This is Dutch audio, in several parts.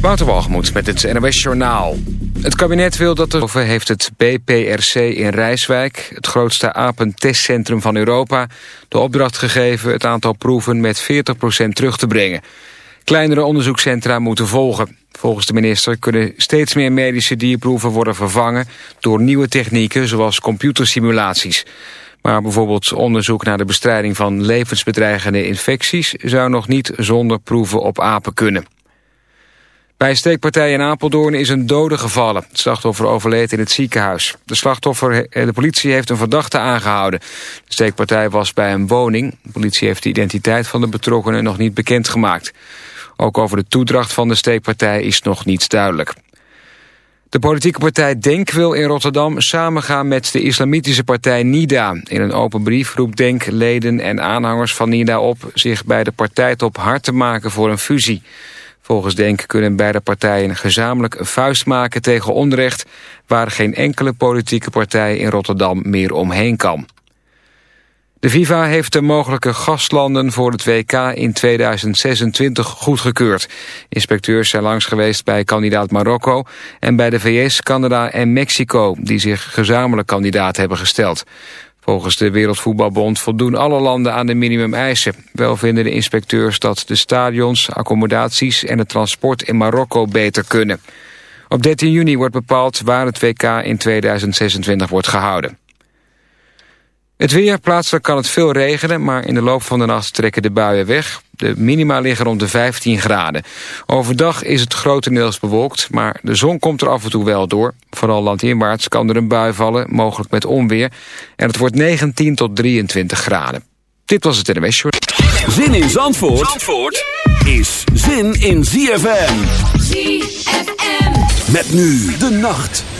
Wouter met het NOS Journaal. Het kabinet wil dat er heeft het BPRC in Rijswijk... het grootste apentestcentrum van Europa... de opdracht gegeven het aantal proeven met 40% terug te brengen. Kleinere onderzoekscentra moeten volgen. Volgens de minister kunnen steeds meer medische dierproeven worden vervangen... door nieuwe technieken zoals computersimulaties. Maar bijvoorbeeld onderzoek naar de bestrijding van levensbedreigende infecties... zou nog niet zonder proeven op apen kunnen. Bij een steekpartij in Apeldoorn is een dode gevallen. Het slachtoffer overleed in het ziekenhuis. De slachtoffer, de politie heeft een verdachte aangehouden. De steekpartij was bij een woning. De politie heeft de identiteit van de betrokkenen nog niet bekendgemaakt. Ook over de toedracht van de steekpartij is nog niets duidelijk. De politieke partij DENK wil in Rotterdam samengaan met de islamitische partij NIDA. In een open brief roept DENK leden en aanhangers van NIDA op... zich bij de partijtop hard te maken voor een fusie. Volgens Denk kunnen beide partijen gezamenlijk een vuist maken tegen onrecht... waar geen enkele politieke partij in Rotterdam meer omheen kan. De FIFA heeft de mogelijke gastlanden voor het WK in 2026 goedgekeurd. Inspecteurs zijn langs geweest bij kandidaat Marokko... en bij de VS, Canada en Mexico... die zich gezamenlijk kandidaat hebben gesteld. Volgens de Wereldvoetbalbond voldoen alle landen aan de minimumeisen. Wel vinden de inspecteurs dat de stadions, accommodaties en het transport in Marokko beter kunnen. Op 13 juni wordt bepaald waar het WK in 2026 wordt gehouden. Het weer, plaatselijk kan het veel regenen, maar in de loop van de nacht trekken de buien weg. De minima liggen rond de 15 graden. Overdag is het grotendeels bewolkt, maar de zon komt er af en toe wel door. Vooral landinwaarts kan er een bui vallen, mogelijk met onweer. En het wordt 19 tot 23 graden. Dit was het NWS Short. Zin in Zandvoort, Zandvoort is zin in ZFM. ZFM. Met nu de nacht.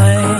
night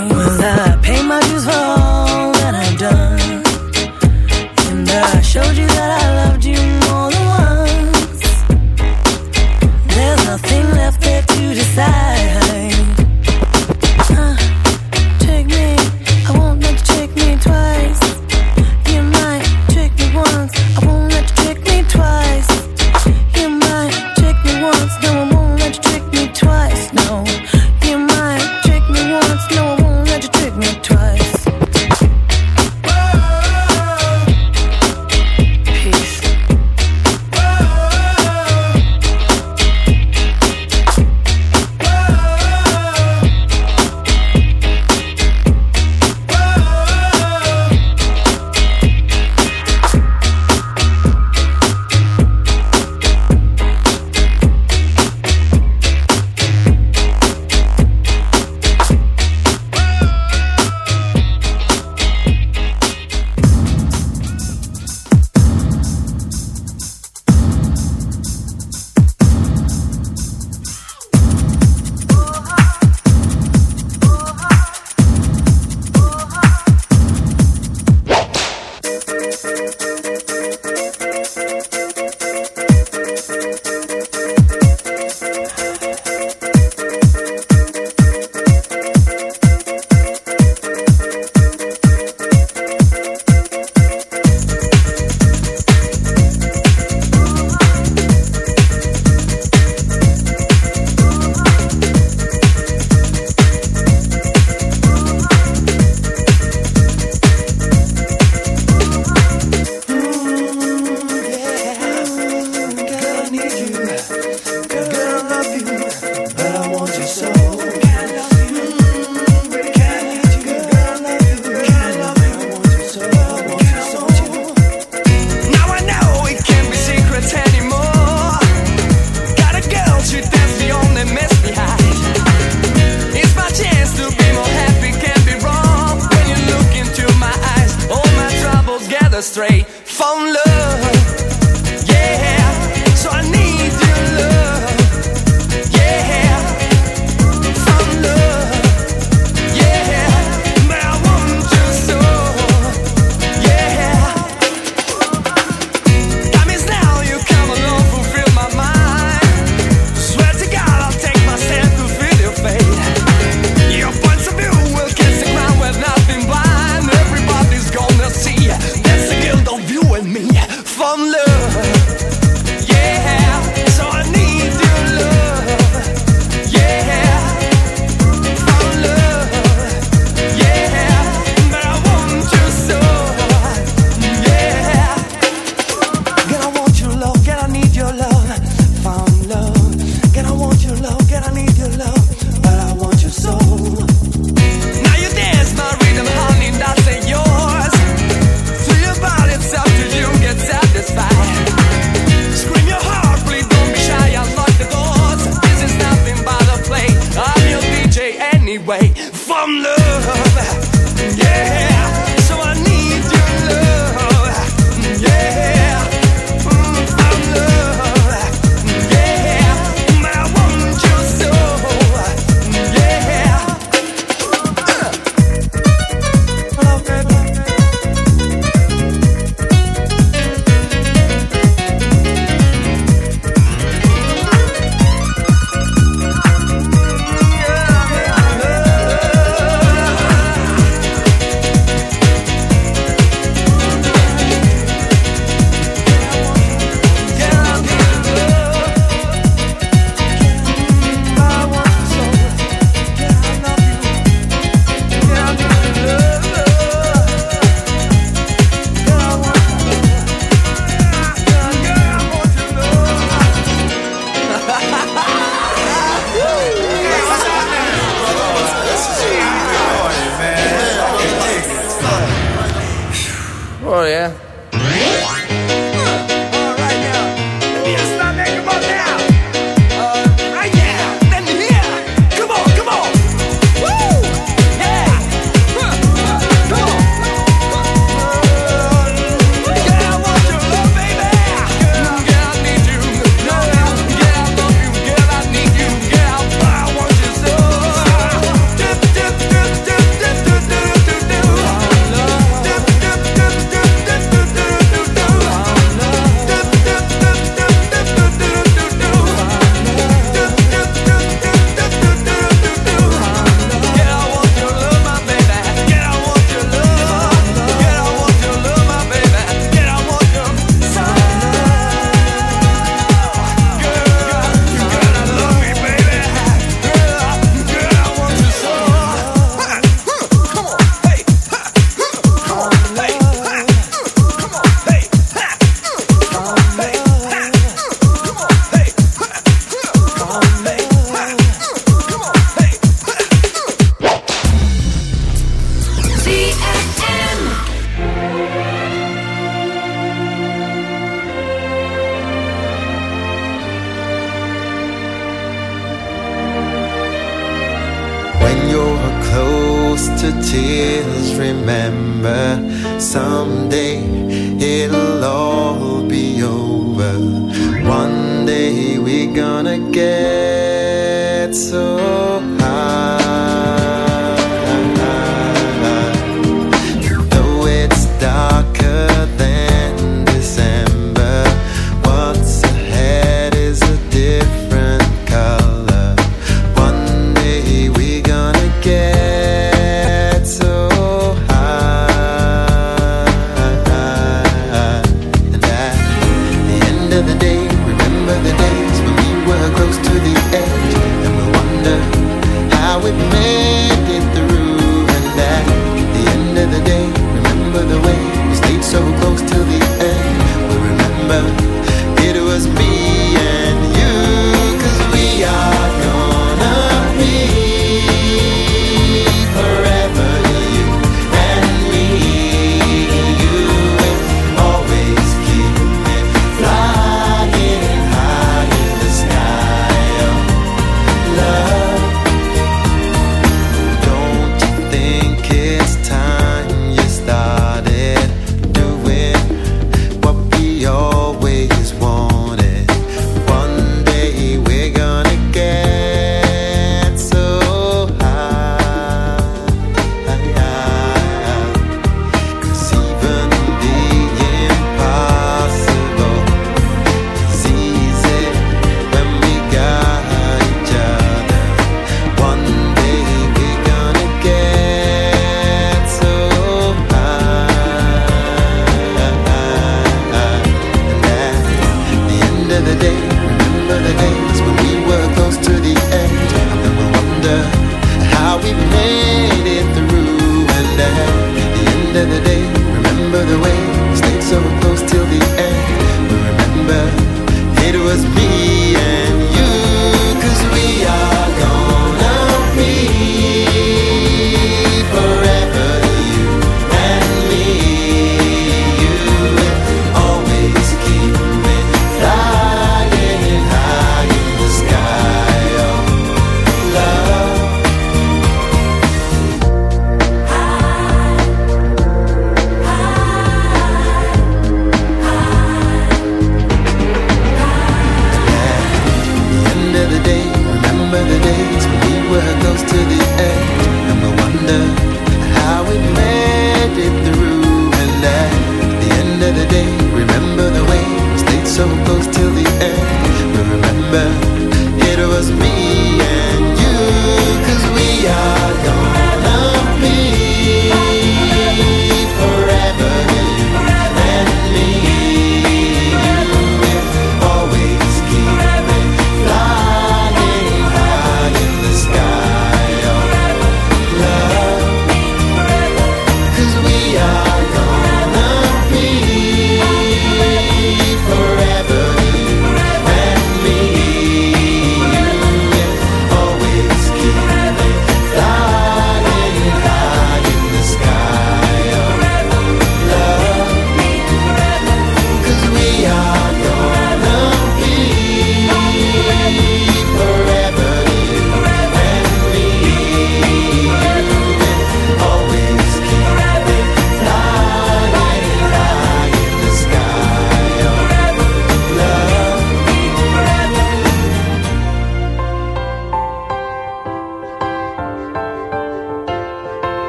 from love. Yeah.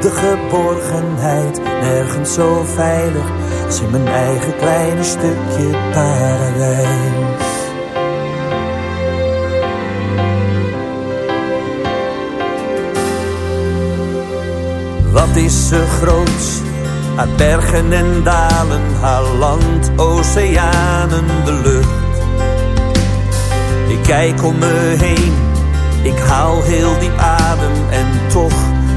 de geborgenheid, nergens zo veilig als in mijn eigen kleine stukje paradijs. is ze groot. Haar bergen en dalen, haar land, oceanen, de lucht. Ik kijk om me heen, ik haal heel die adem en toch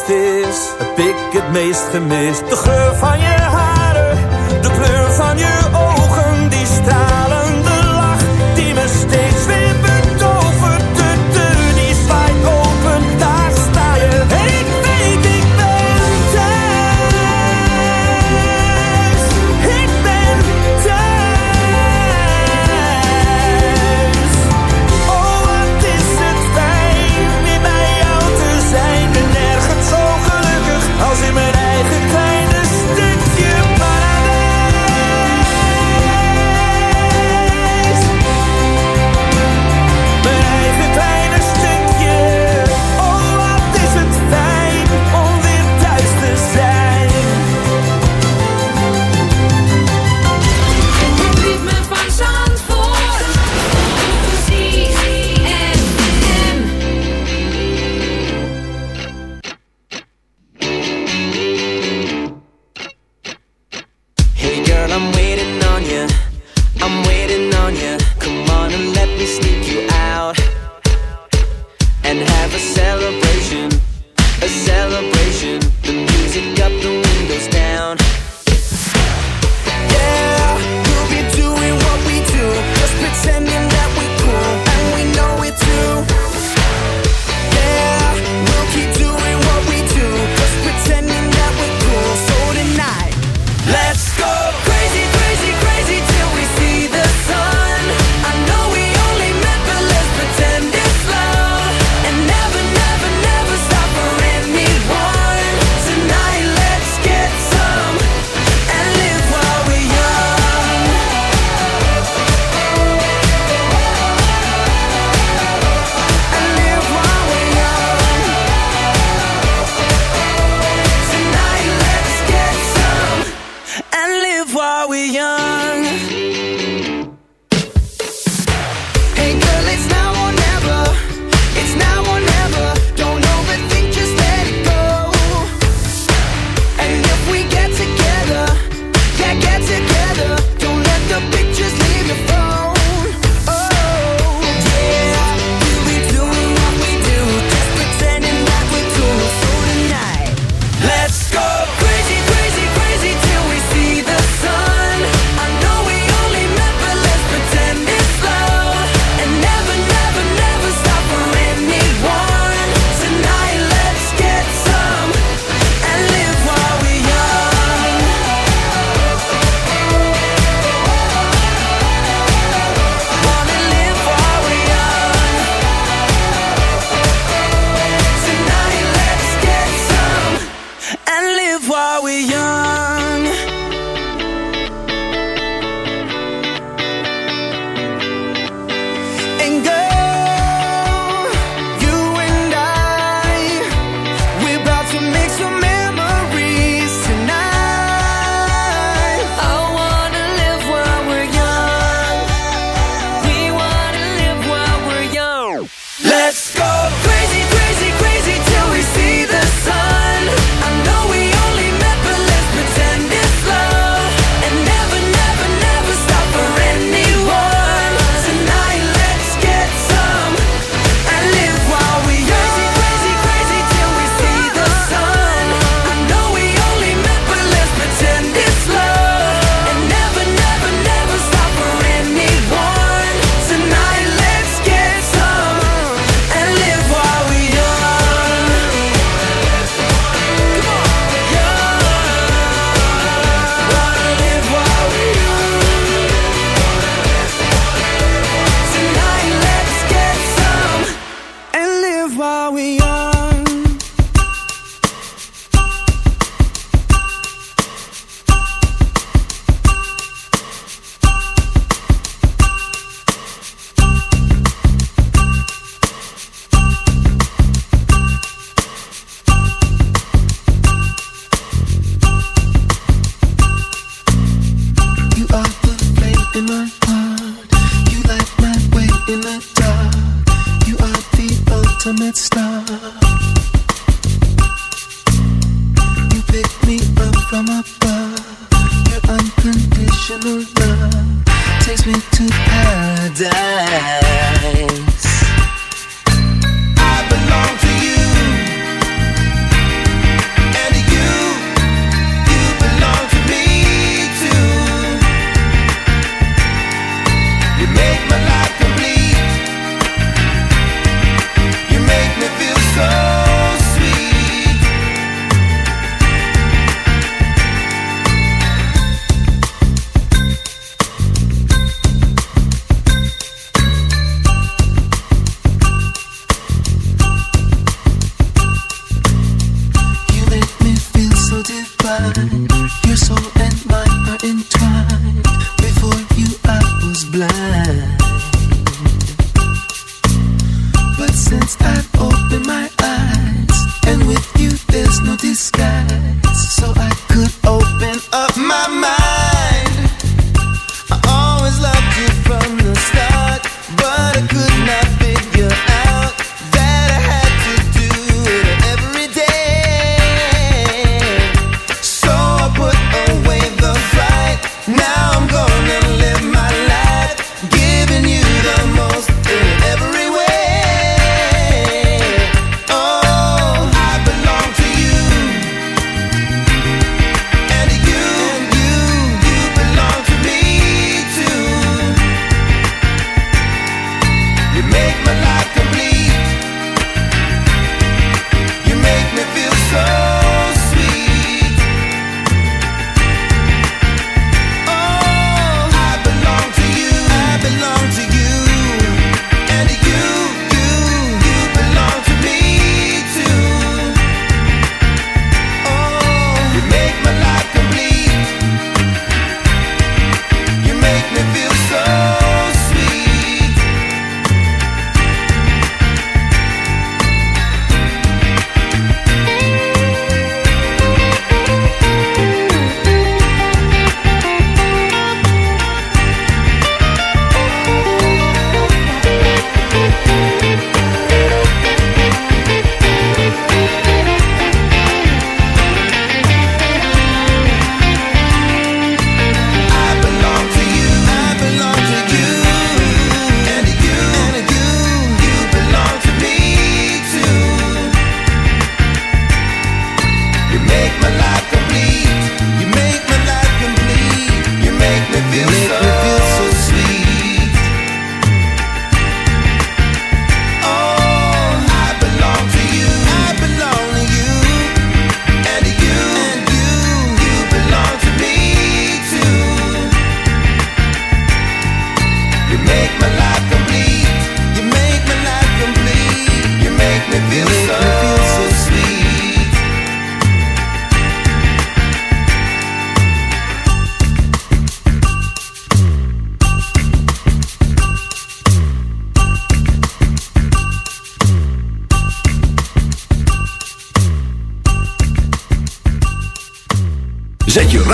Belangrijkste is, heb ik het meest gemist. De geur van je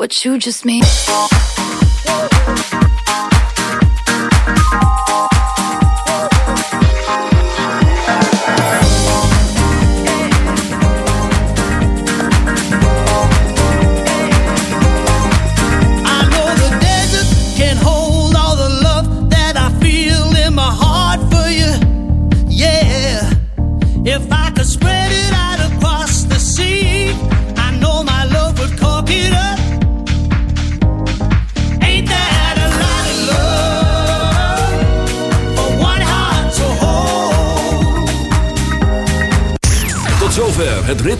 what you just made.